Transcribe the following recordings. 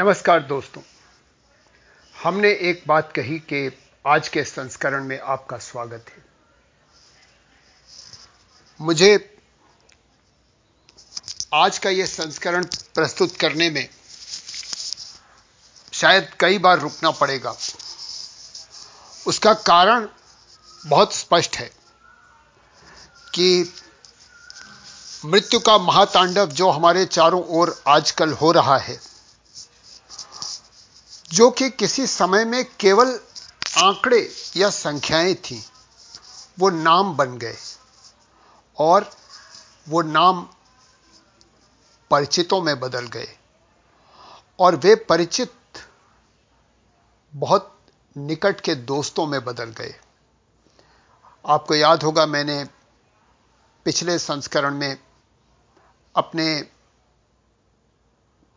नमस्कार दोस्तों। हमने एक बात कही कि आज के संस्करण में आपका स्वागत है। मुझे आज का यह संस्करण प्रस्तुत करने में शायद कई बार रुकना पड़ेगा। उसका कारण बहुत स्पष्ट है कि मृत्यु का महातांडव जो हमारे चारों ओर आजकल हो रहा है जो कि किसी समय में केवल आंकड़े या संख्याएँ थी, वो नाम बन गए और वो नाम परिचितों में बदल गए। और वे परिचित बहुत निकट के दोस्तों में बदल गए। आपको याद होगा, मैंने पिछले संस्करण में अपने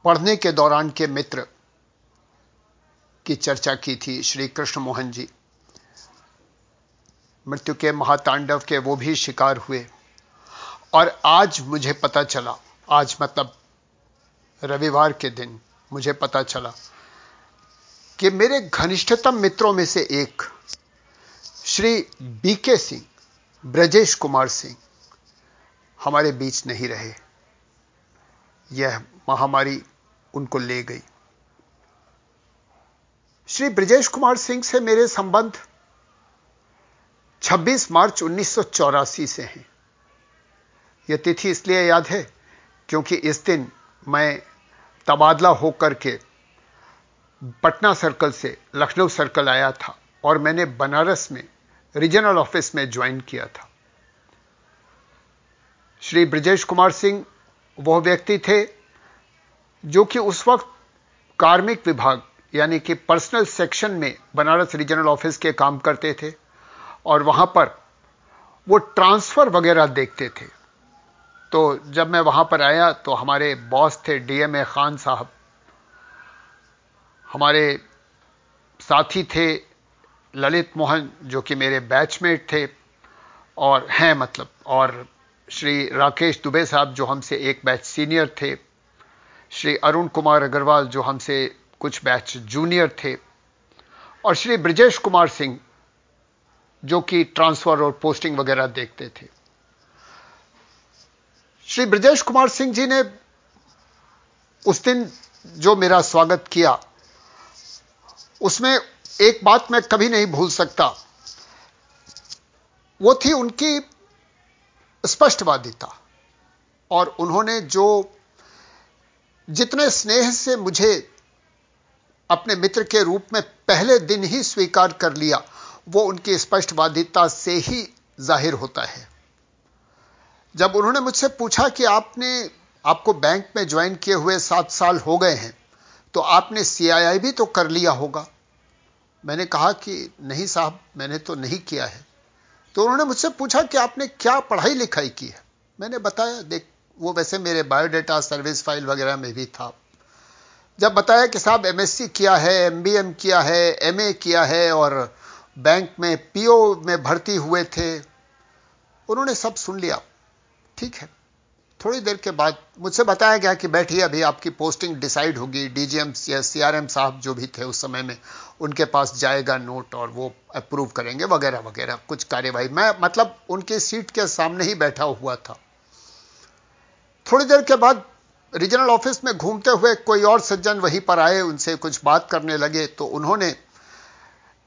पढ़ने के दौरान के मित्र की चर्चा की थी श्री कृष्ण मोहन जी। मृत्यु के महातांडव के वो भी शिकार हुए। और आज मुझे पता चला, आज मतलब रविवार के दिन मुझे पता चला कि मेरे घनिष्ठतम मित्रों में से एक श्री बीके सिंह, ब्रजेश कुमार सिंह हमारे बीच नहीं रहे। यह महामारी उनको ले गई। श्री ब्रजेश कुमार सिंह से मेरे संबंध 26 मार्च उन्नीस सौ चौरासी से हैं। यह तिथि इसलिए याद है क्योंकि इस दिन मैं तबादला होकर के पटना सर्कल से लखनऊ सर्कल आया था और मैंने बनारस में रीजनल ऑफ़िस में ज्वाइन किया था। श्री ब्रजेश कुमार सिंह वह व्यक्ति थे जो कि उस वक्त कार्मिक विभाग यानी कि पर्सनल सेक्शन में बनारस रीजनल ऑफ़िस के काम करते थे और वहाँ पर वो ट्रांसफ़र वगैरह देखते थे। तो जब मैं वहाँ पर आया तो हमारे बॉस थे डीएमए खान साहब। हमारे साथी थे ललित मोहन जो कि मेरे बैचमेट थे और हैं मतलब और श्री राकेश दुबे साहब जो हमसे एक बैच सीनियर थे, श्री अरुण कुमार अग्रवाल जो हमसे कुछ बैच जूनियर थे और श्री ब्रजेश कुमार सिंह, जो कि ट्रांसफ़र और पोस्टिंग वगैरह देखते थे। श्री ब्रजेश कुमार सिंह जी ने उस दिन जो मेरा स्वागत किया, उसमें एक बात मैं कभी नहीं भूल सकता। वो थी उनकी स्पष्टवादिता और उन्होंने जो जितने स्नेह से मुझे अपने मित्र के रूप में पहले दिन ही स्वीकार कर लिया। वो उनकी स्पष्टवादिता से ही ज़ाहिर होता है। जब उन्होंने मुझसे पूछा कि आपने, आपको बैंक में ज्वाइन किए हुए सात साल हो गए हैं तो आपने सीआईआई भी तो कर लिया होगा। मैंने कहा कि नहीं साहब, मैंने तो नहीं किया है। तो उन्होंने मुझसे पूछा कि आपने क्या पढ़ाई लिखाई की है? मैंने बताया, देख, वो वैसे मेरे बायोडेटा सर्विस फ़ाइल वगैरह में भी था। जब बताया कि साहब एमएससी किया है एमबीएम किया है एमए किया है और बैंक में पीओ में भर्ती हुए थे, उन्होंने सब सुन लिया। ठीक है। थोड़ी देर के बाद मुझसे बताया गया कि बैठिए, अभी आपकी पोस्टिंग डिसाइड होगी। डीजीएम या सीआरएम साहब जो भी थे उस समय में, उनके पास जाएगा नोट और वो अप्रूव करेंगे, वगैरह वगैरह, कुछ कार्यवाही। मैं मतलब उनके सीट के सामने ही बैठा हुआ था। थोड़ी देर के बाद रीजनल ऑफ़िस में घूमते हुए कोई और सज्जन वहीं पर आए, उनसे कुछ बात करने लगे तो उन्होंने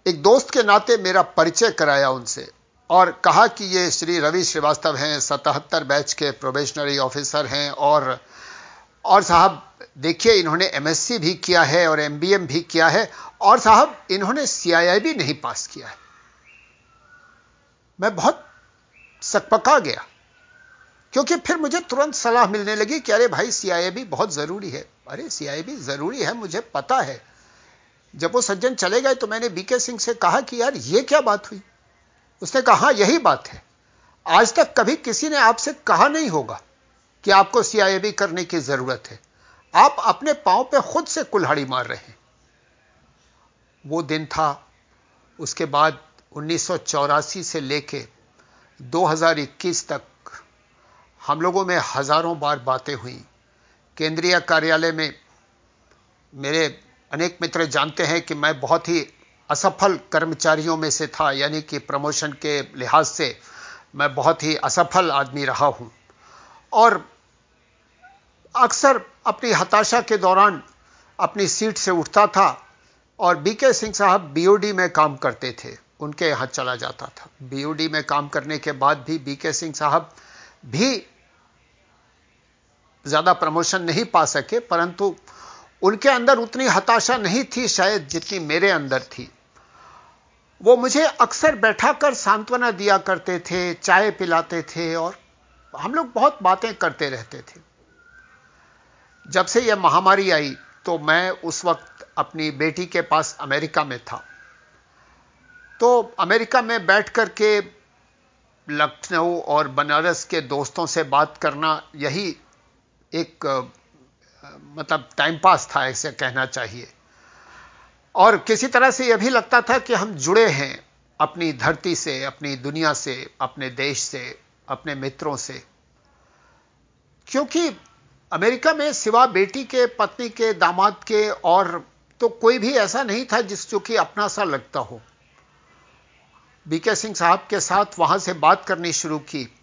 एक दोस्त के नाते मेरा परिचय कराया उनसे और कहा कि ये श्री रवि श्रीवास्तव हैं, सतहत्तर बैच के प्रोबेशनरी ऑफिसर हैं और और साहब, देखिए, इन्होंने एमएससी भी किया है और एमबीएम भी किया है और साहब, इन्होंने सीआईआई भी नहीं पास किया है। मैं बहुत सकपका गया। क्योंकि फिर मुझे तुरंत सलाह मिलने लगी कि अरे भाई सीआईबी बहुत ज़रूरी है। अरे सीआईबी ज़रूरी है मुझे पता है। जब वो सज्जन चले गए तो मैंने बीके सिंह से कहा कि यार ये क्या बात हुई? उसने कहा हाँ, यही बात है। आज तक कभी किसी ने आपसे कहा नहीं होगा कि आपको सीआईबी करने की ज़रूरत है। आप अपने पाँव पे खुद से कुल्हाड़ी मार रहे हैं। वो दिन था उसके बाद उन्नीस सौ चौरासी से लेके 2021 तक हम लोगों में हज़ारों बार बातें हुई। केंद्रीय कार्यालय में मेरे अनेक मित्र जानते हैं कि मैं बहुत ही असफल कर्मचारियों में से था, यानी कि प्रमोशन के लिहाज से मैं बहुत ही असफल आदमी रहा हूँ। और अक्सर अपनी हताशा के दौरान अपनी सीट से उठता था और बीके सिंह साहब बीओडी में काम करते थे, उनके यहाँ चला जाता था। बीओडी में काम करने के बाद भी बीके सिंह साहब भी ज़्यादा प्रमोशन नहीं पा सके, परंतु उनके अंदर उतनी हताशा नहीं थी शायद जितनी मेरे अंदर थी। वो मुझे अक्सर बैठाकर सांत्वना दिया करते थे, चाय पिलाते थे और हम लोग बहुत बातें करते रहते थे। जब से यह महामारी आई तो मैं उस वक्त अपनी बेटी के पास अमेरिका में था। तो अमेरिका में बैठ करके लखनऊ और बनारस के दोस्तों से बात करना, यही एक मतलब टाइम पास था ऐसे कहना चाहिए। और किसी तरह से यह भी लगता था कि हम जुड़े हैं अपनी धरती से, अपनी दुनिया से, अपने देश से, अपने मित्रों से। क्योंकि अमेरिका में सिवा बेटी के, पत्नी के, दामाद के और तो कोई भी ऐसा नहीं था जिस, जो कि अपना सा लगता हो। बीके सिंह साहब के साथ वहाँ से बात करनी शुरू की।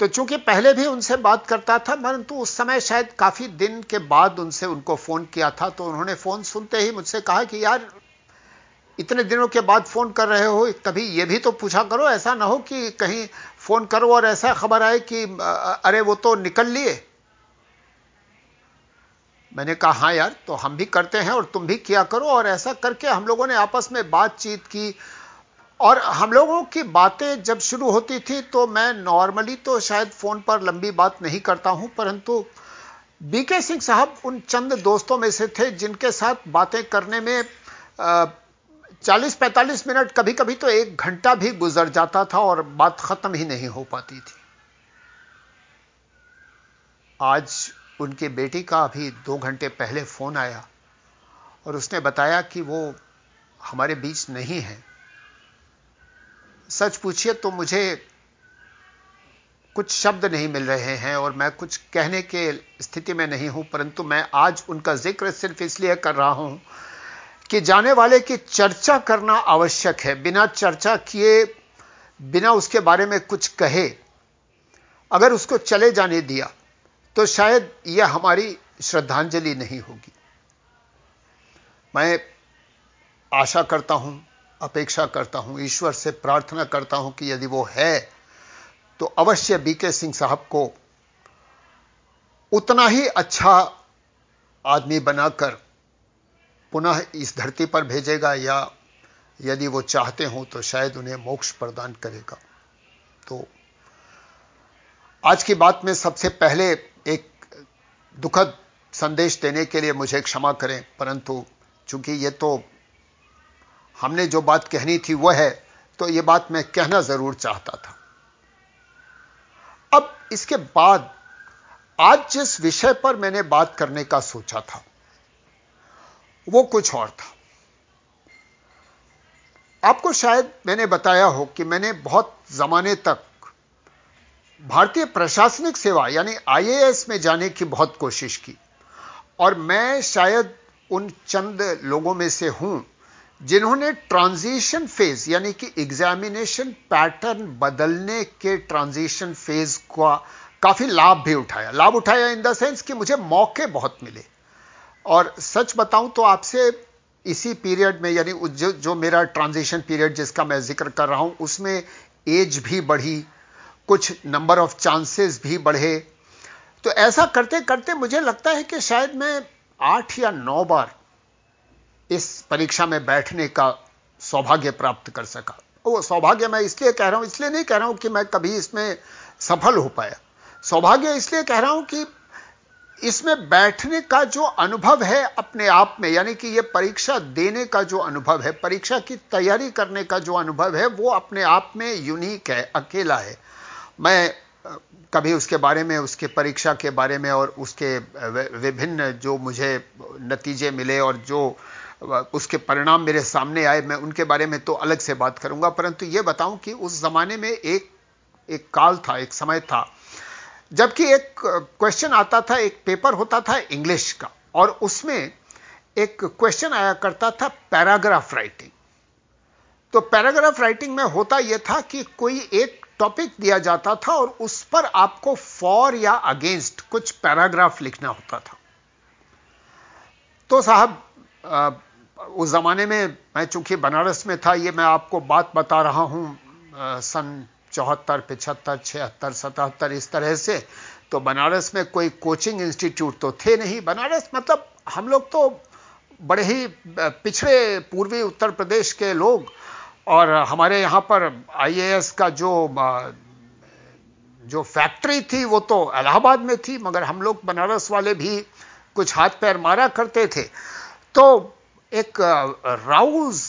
तो चूँकि पहले भी उनसे बात करता था, परंतु उस समय शायद काफ़ी दिन के बाद उनसे उनको फ़ोन किया था तो उन्होंने फ़ोन सुनते ही मुझसे कहा कि यार, इतने दिनों के बाद फ़ोन कर रहे हो कभी यह भी तो पूछा करो, ऐसा ना हो कि कहीं फ़ोन करो और ऐसा खबर आए कि अरे वो तो निकल लिए। मैंने कहा, हाँ यार तो हम भी करते हैं और तुम भी किया करो। और ऐसा करके हम लोगों ने आपस में बातचीत की और हम लोगों की बातें जब शुरू होती थी तो मैं नॉर्मली तो शायद फ़ोन पर लंबी बात नहीं करता हूँ, परंतु बीके सिंह साहब उन चंद दोस्तों में से थे जिनके साथ बातें करने में चालीस पैंतालीस मिनट कभी कभी तो एक घंटा भी गुजर जाता था और बात खत्म ही नहीं हो पाती थी। आज उनकी बेटी का अभी दो घंटे पहले फ़ोन आया और उसने बताया कि वो हमारे बीच नहीं है। सच पूछिए तो मुझे कुछ शब्द नहीं मिल रहे हैं और मैं कुछ कहने के स्थिति में नहीं हूँ, परंतु मैं आज उनका ज़िक्र सिर्फ़ इसलिए कर रहा हूँ कि जाने वाले की चर्चा करना आवश्यक है। बिना चर्चा किए, बिना उसके बारे में कुछ कहे, अगर उसको चले जाने दिया तो शायद यह हमारी श्रद्धांजलि नहीं होगी। मैं आशा करता हूँ अपेक्षा करता हूँ, ईश्वर से प्रार्थना करता हूँ कि यदि वो है तो अवश्य बीके सिंह साहब को उतना ही अच्छा आदमी बनाकर पुनः इस धरती पर भेजेगा या यदि वो चाहते हो तो शायद उन्हें मोक्ष प्रदान करेगा। तो आज की बात में सबसे पहले एक दुखद संदेश देने के लिए मुझे क्षमा करें, परंतु चूँकि ये तो हमने जो बात कहनी थी वह है तो यह बात मैं कहना ज़रूर चाहता था। अब इसके बाद, आज जिस विषय पर मैंने बात करने का सोचा था, वो कुछ और था। आपको शायद मैंने बताया हो कि मैंने बहुत जमाने तक भारतीय प्रशासनिक सेवा, यानी आईएएस में जाने की बहुत कोशिश की, और मैं शायद उन चंद लोगों में से हूँ जिन्होंने ट्रांजिशन फ़ेज़ यानी कि एग्जामिनेशन पैटर्न बदलने के ट्रांजिशन फ़ेज़ का काफ़ी लाभ भी उठाया। लाभ उठाया इन द सेंस कि मुझे मौके बहुत मिले। और सच बताऊँ तो आपसे इसी पीरियड में यानी जो, जो मेरा ट्रांजिशन पीरियड जिसका मैं ज़िक्र कर रहा हूँ उसमें एज भी बढ़ी कुछ नंबर ऑफ़ चांसेस भी बढ़े। तो ऐसा करते करते मुझे लगता है कि शायद मैं आठ या नौ बार इस परीक्षा में बैठने का सौभाग्य प्राप्त कर सका। वो सौभाग्य मैं इसलिए कह रहा हूँ, इसलिए नहीं कह रहा हूँ कि मैं कभी इसमें सफल हो पाया। सौभाग्य इसलिए कह रहा हूँ कि इसमें बैठने का जो अनुभव है अपने आप में, यानी कि यह परीक्षा देने का जो अनुभव है, परीक्षा की तैयारी करने का जो अनुभव है, वो अपने आप में यूनिक है, अकेला है। मैं, कभी उसके बारे में, उसके परीक्षा के बारे में और उसके विभिन्न जो मुझे नतीजे मिले और जो उसके परिणाम मेरे सामने आए, मैं उनके बारे में तो अलग से बात करूँगा, परंतु यह बताऊँ कि उस जमाने में एक एक काल था, एक समय था। जबकि एक क्वेश्चन आता था, एक पेपर होता था इंग्लिश का, और उसमें एक क्वेश्चन आया करता था पैराग्राफ राइटिंग तो पैराग्राफ राइटिंग में होता यह था कि कोई एक टॉपिक दिया जाता था और उस पर आपको फॉर या अगेंस्ट कुछ पैराग्राफ लिखना होता था। तो साहब उस जमाने में मैं चूँकि बनारस में था, ये मैं आपको बात बता रहा हूँ सन चौहत्तर, पिछहत्तर, छिहत्तर, सतहत्तर, इस तरह से। तो बनारस में कोई कोचिंग इंस्टीट्यूट तो थे नहीं। बनारस मतलब हम लोग तो बड़े ही पिछड़े पूर्वी उत्तर प्रदेश के लोग। और हमारे यहाँ पर आईएएस का जो जो फैक्ट्री थी, वो तो इलाहाबाद में थी, मगर हम लोग बनारस वाले भी कुछ हाथ पैर मारा करते थे। तो एक राउज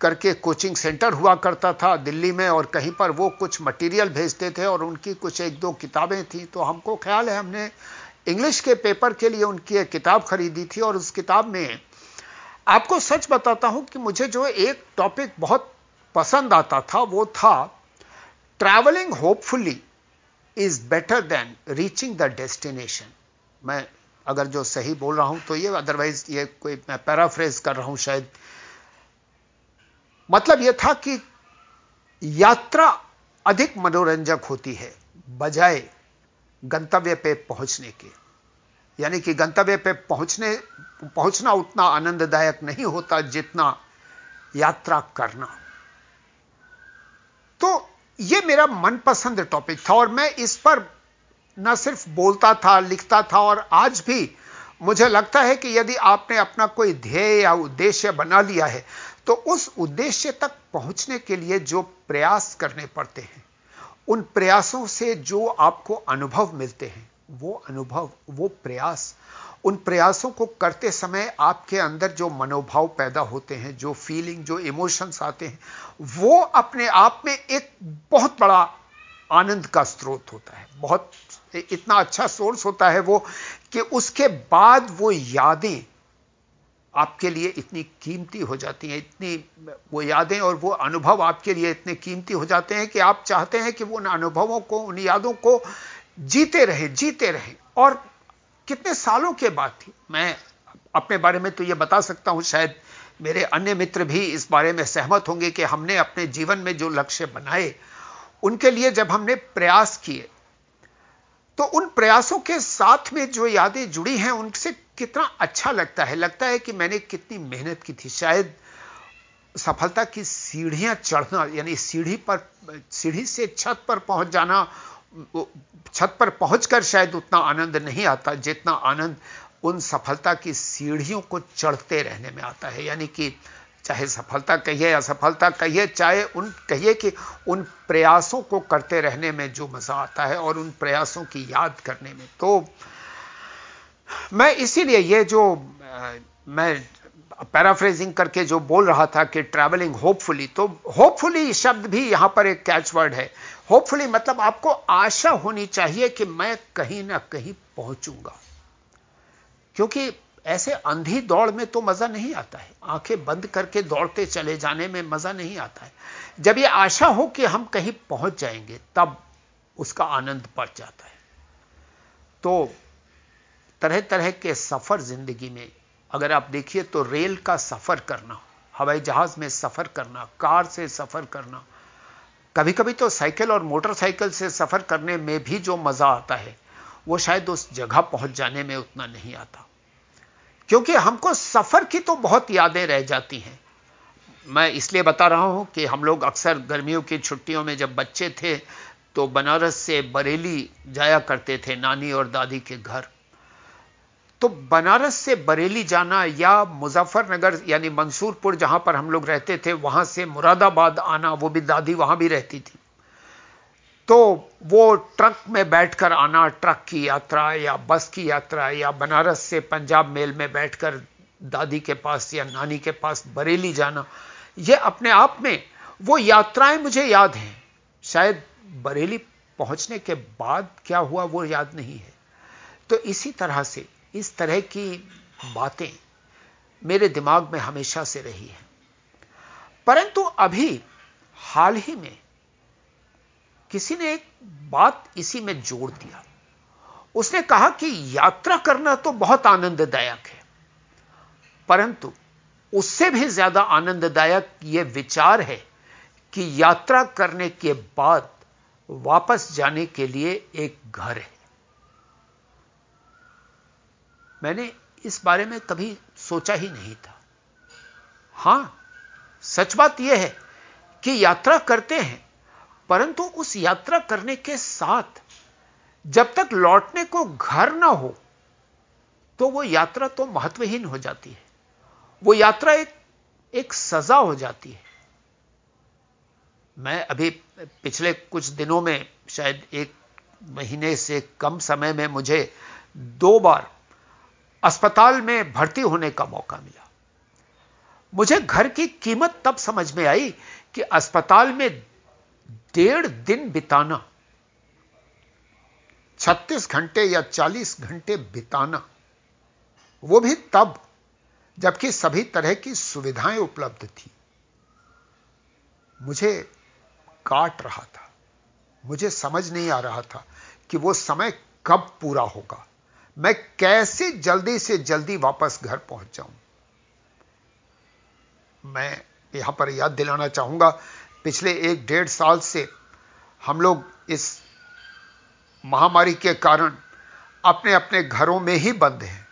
करके कोचिंग सेंटर हुआ करता था दिल्ली में और कहीं पर वो कुछ मटेरियल भेजते थे और उनकी कुछ एक दो किताबें थी। तो हमको ख्याल है, हमने इंग्लिश के पेपर के लिए उनकी एक किताब खरीदी थी और उस किताब में आपको सच बताता हूँ कि मुझे जो एक टॉपिक बहुत पसंद आता था, वो था travelling hopefully is better than reaching the destination मैं अगर जो सही बोल रहा हूँ तो ये अदरवाइज़ ये कोई मैं पैराफ्रेज कर रहा हूँ शायद। मतलब यह था कि यात्रा अधिक मनोरंजक होती है, बजाय गंतव्य पे पहुँचने के। यानी कि गंतव्य पे पहुँचने, पहुँचना उतना आनंददायक नहीं होता जितना यात्रा करना। तो यह मेरा मनपसंद टॉपिक था और मैं इस पर न सिर्फ़ बोलता था, लिखता था और आज भी मुझे लगता है कि यदि आपने अपना कोई ध्येय या उद्देश्य बना लिया है तो उस उद्देश्य तक पहुँचने के लिए जो प्रयास करने पड़ते हैं, उन प्रयासों से जो आपको अनुभव मिलते हैं, वो अनुभव, वो प्रयास, उन प्रयासों को करते समय आपके अंदर जो मनोभाव पैदा होते हैं, जो फीलिंग जो इमोशंस आते हैं, वो अपने आप में एक बहुत बड़ा आनंद का स्रोत होता है। बहुत, इतना अच्छा सोर्स होता है वो कि उसके बाद वो यादें आपके लिए इतनी कीमती हो जाती हैं, इतनी, वो यादें और वो अनुभव आपके लिए इतने कीमती हो जाते हैं कि आप चाहते हैं कि वो उन अनुभवों को, उन यादों को जीते रहे जीते रहे। और कितने सालों के बाद थी? मैं अपने बारे में तो ये बता सकता हूँ, शायद मेरे अन्य मित्र भी इस बारे में सहमत होंगे कि हमने अपने जीवन में जो लक्ष्य बनाए उनके लिए जब हमने प्रयास किए तो उन प्रयासों के साथ में जो यादें जुड़ी हैं, उनसे कितना अच्छा लगता है। लगता है कि मैंने कितनी मेहनत की थी। शायद सफलता की सीढ़ियाँ चढ़ना, यानी सीढ़ी पर, सीढ़ी से छत पर पहुँच जाना छत पर पहुंचकर शायद उतना आनंद नहीं आता, जितना आनंद उन सफलता की सीढ़ियों को चढ़ते रहने में आता है। यानी कि चाहे सफलता कहिए असफलता कहिए, चाहे उन, कहिए कि उन प्रयासों को करते रहने में जो मज़ा आता है और उन प्रयासों की याद करने में। तो मैं इसीलिए ये जो मैं पैराफ्रेजिंग करके जो बोल रहा था कि ट्रैवलिंग होपफुली तो होपफुली शब्द भी यहाँ पर एक कैच वर्ड है। होपफुली मतलब आपको आशा होनी चाहिए कि मैं कहीं ना कहीं पहुंचूँगा। क्योंकि ऐसे अंधी दौड़ में तो मज़ा नहीं आता है। आँखें बंद करके दौड़ते चले जाने में मज़ा नहीं आता है। जब ये आशा हो कि हम कहीं पहुँच जाएँगे, तब उसका आनंद बढ़ जाता है। तो तरह तरह के सफ़र ज़िंदगी में, अगर आप देखिए तो रेल का सफ़र करना, हवाई जहाज़ में सफ़र करना, कार से सफ़र करना कभी कभी तो साइकिल और मोटरसाइकिल से सफ़र करने में भी जो मज़ा आता है, वो शायद उस जगह पहुँच जाने में उतना नहीं आता। क्योंकि हमको सफ़र की तो बहुत यादें रह जाती हैं। मैं इसलिए बता रहा हूँ कि हम लोग अक्सर गर्मियों की छुट्टियों में जब बच्चे थे तो बनारस से बरेली जाया करते थे नानी और दादी के घर। तो बनारस से बरेली जाना या मुजफ्फरनगर यानी मंसूरपुर जहाँ पर हम लोग रहते थे, वहाँ से मुरादाबाद आना, वो भी दादी वहाँ भी रहती थी। तो वो ट्रक में बैठकर आना ट्रक की यात्रा या बस की यात्रा या बनारस से पंजाब मेल में बैठकर दादी के पास या नानी के पास बरेली जाना, ये अपने आप में वो यात्राएँ मुझे याद हैं। शायद बरेली पहुँचने के बाद क्या हुआ वो याद नहीं है। तो इसी तरह से, इस तरह की बातें मेरे दिमाग में हमेशा से रही हैं। परंतु अभी हाल ही में किसी ने एक बात इसी में जोड़ दिया। उसने कहा कि यात्रा करना तो बहुत आनंददायक है, परंतु उससे भी ज़्यादा आनंददायक यह विचार है कि यात्रा करने के बाद वापस जाने के लिए एक घर है। मैंने इस बारे में कभी सोचा ही नहीं था। हाँ, सच बात यह है कि यात्रा करते हैं परंतु उस यात्रा करने के साथ जब तक लौटने को घर ना हो तो वो यात्रा तो महत्वहीन हो जाती है। वो यात्रा एक एक सजा हो जाती है। मैं अभी पिछले कुछ दिनों में, शायद एक महीने से कम समय में मुझे दो बार अस्पताल में भर्ती होने का मौका मिला। मुझे घर की कीमत तब समझ में आई कि अस्पताल में डेढ़ दिन बिताना। 36 घंटे या 40 घंटे बिताना। वो भी तब, जबकि सभी तरह की सुविधाएँ उपलब्ध थी। मुझे काट रहा था। मुझे समझ नहीं आ रहा था कि वो समय कब पूरा होगा। मैं कैसे जल्दी से जल्दी वापस घर पहुँच जाऊँ। मैं यहाँ पर याद दिलाना चाहूँगा पिछले एक डेढ़ साल से हम लोग इस महामारी के कारण अपने अपने घरों में ही बंद हैं।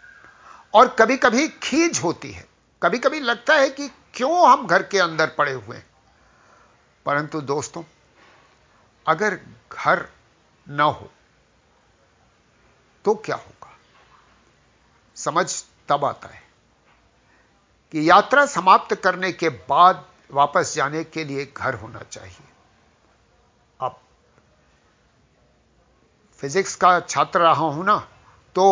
और कभी कभी खींच होती है। कभी कभी लगता है कि क्यों हम घर के अंदर पड़े हुए हैं। परंतु दोस्तों, अगर घर न हो तो क्या होगा? समझ तब आता है कि यात्रा समाप्त करने के बाद वापस जाने के लिए घर होना चाहिए। अब फिजिक्स का छात्र रहा हूँ ना तो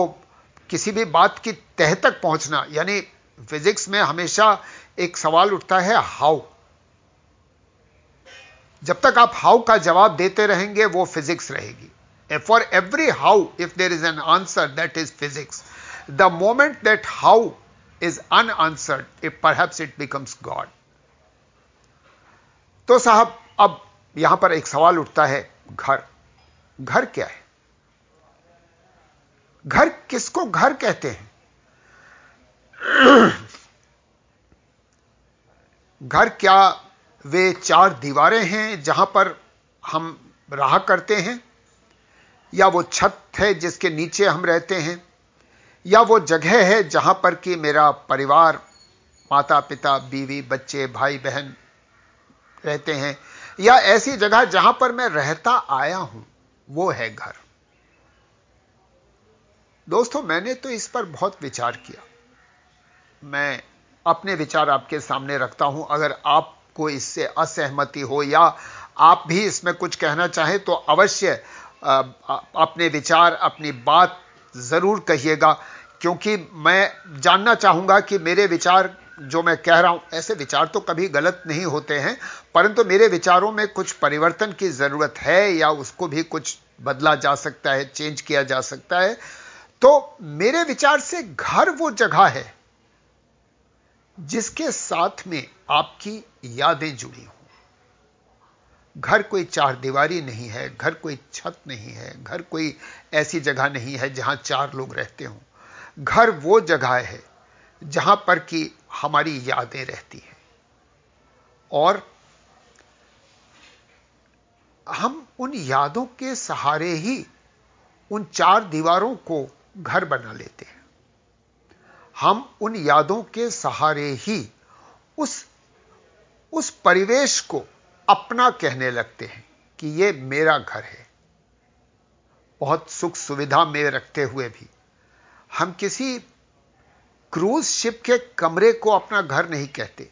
किसी भी बात की तह तक पहुँचना, यानी फिजिक्स में हमेशा एक सवाल उठता है हाउ जब तक आप हाउ का जवाब देते रहेंगे, वो फिजिक्स रहेगी। For every how if there is an answer that is physics the moment that how is unanswered if perhaps it becomes God तो साहब, अब यहाँ पर एक सवाल उठता है, घर। घर क्या है? घर किसको घर कहते हैं? घर क्या वे चार दीवारें हैं जहाँ पर हम रहा करते हैं? या वो छत है जिसके नीचे हम रहते हैं? या वो जगह है जहाँ पर कि मेरा परिवार माता पिता बीवी, बच्चे भाई बहन रहते हैं। या ऐसी जगह जहाँ पर मैं रहता आया हूँ, वो है घर। दोस्तों, मैंने तो इस पर बहुत विचार किया। मैं अपने विचार आपके सामने रखता हूँ। अगर आपको इससे असहमति हो या आप भी इसमें कुछ कहना चाहें तो अवश्य अपने विचार, अपनी बात ज़रूर कहिएगा। क्योंकि मैं जानना चाहूँगा कि मेरे विचार जो मैं कह रहा हूँ, ऐसे विचार तो कभी गलत नहीं होते हैं, परंतु मेरे विचारों में कुछ परिवर्तन की ज़रूरत है या उसको भी कुछ बदला जा सकता है चेंज किया जा सकता है। तो मेरे विचार से घर वो जगह है जिसके साथ में आपकी यादें जुड़ी हों। घर कोई चार दीवारी नहीं है, घर कोई छत नहीं है, घर कोई ऐसी जगह नहीं है जहाँ चार लोग रहते हों। घर वो जगह है जहाँ पर कि हमारी यादें रहती हैं। और हम उन यादों के सहारे ही उन चार दीवारों को घर बना लेते हैं। हम उन यादों के सहारे ही उस उस परिवेश को अपना कहने लगते हैं कि यह मेरा घर है। बहुत सुख सुविधा में रखते हुए भी हम किसी क्रूज शिप के कमरे को अपना घर नहीं कहते।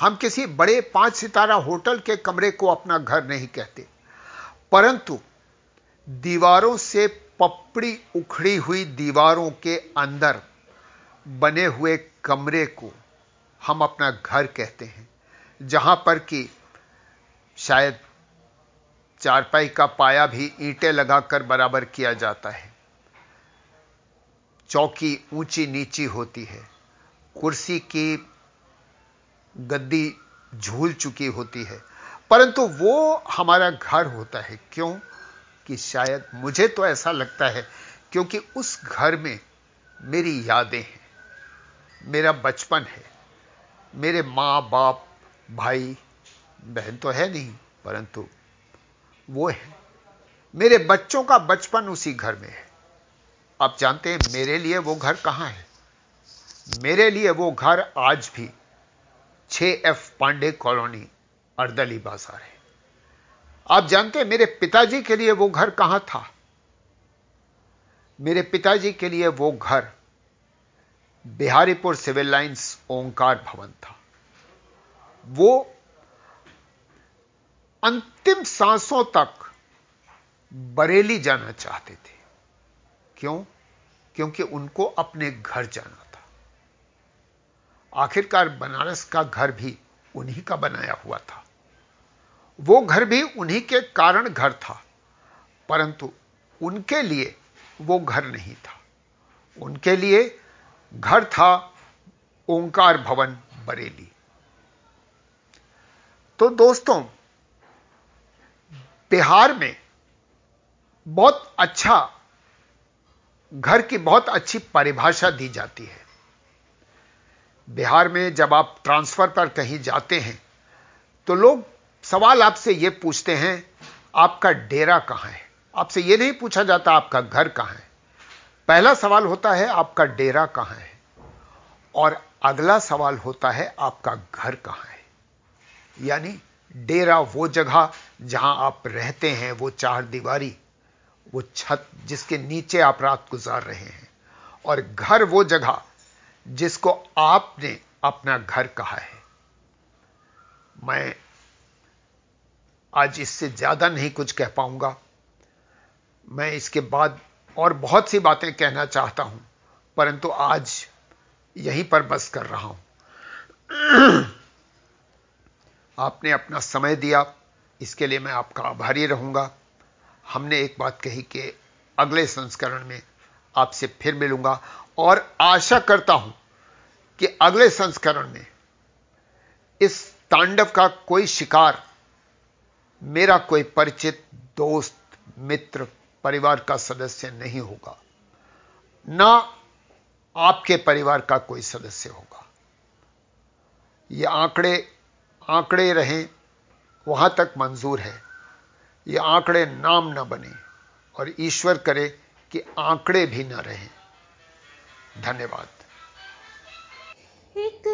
हम किसी बड़े पाँच सितारा होटल के कमरे को अपना घर नहीं कहते। परंतु दीवारों से पपड़ी उखड़ी हुई दीवारों के अंदर बने हुए कमरे को हम अपना घर कहते हैं, जहाँ पर कि शायद चारपाई का पाया भी ईंटें लगाकर बराबर किया जाता है। चौकी ऊँची नीची होती है। कुर्सी की गद्दी झूल चुकी होती है। परंतु वो हमारा घर होता है। क्यों? कि शायद मुझे तो ऐसा लगता है क्योंकि उस घर में मेरी यादें हैं। मेरा बचपन है। मेरे माँ बाप भाई, बहन तो है नहीं, परंतु वो है। मेरे बच्चों का बचपन उसी घर में है। आप जानते हैं मेरे लिए वो घर कहाँ है? मेरे लिए वो घर आज भी 6 एफ़ पांडे कॉलोनी, अर्दली बाज़ार है। आप जानते हैं मेरे पिताजी के लिए वो घर कहाँ था? मेरे पिताजी के लिए वो घर बिहारीपुर सिविल लाइंस ओंकार भवन था। वो अंतिम सांसों तक बरेली जाना चाहते थे। क्यों? क्योंकि उनको अपने घर जाना था। आखिरकार बनारस का घर भी उन्हीं का बनाया हुआ था। वो घर भी उन्हीं के कारण घर था, परंतु उनके लिए वो घर नहीं था। उनके लिए घर था ओंकार भवन बरेली। तो दोस्तों, बिहार में बहुत अच्छा घर की बहुत अच्छी परिभाषा दी जाती है। बिहार में जब आप ट्रांसफ़र पर कहीं जाते हैं तो लोग सवाल आपसे यह पूछते हैं, आपका डेरा कहाँ है? आपसे यह नहीं पूछा जाता आपका घर कहाँ है। पहला सवाल होता है, आपका डेरा कहाँ है? और अगला सवाल होता है, आपका घर कहाँ है? यानी डेरा वो जगह जहाँ आप रहते हैं, वो चार दीवारी वो छत जिसके नीचे आप रात गुजार रहे हैं। और घर वो जगह जिसको आपने अपना घर कहा है। मैं आज इससे ज़्यादा नहीं कुछ कह पाऊँगा। मैं इसके बाद और बहुत सी बातें कहना चाहता हूँ, परंतु आज यहीं पर बस कर रहा हूँ। आपने अपना समय दिया, इसके लिए मैं आपका आभारी रहूँगा। हमने एक बात कही कि अगले संस्करण में आपसे फिर मिलूँगा और आशा करता हूँ कि अगले संस्करण में इस तांडव का कोई शिकार, मेरा कोई परिचित दोस्त, मित्र, परिवार का सदस्य नहीं होगा। ना आपके परिवार का कोई सदस्य होगा। ये आंकड़े आंकड़े रहें, वहाँ तक मंजूर है। ये आंकड़े नाम ना बने और ईश्वर करे कि आंकड़े भी ना रहे। धन्यवाद। एक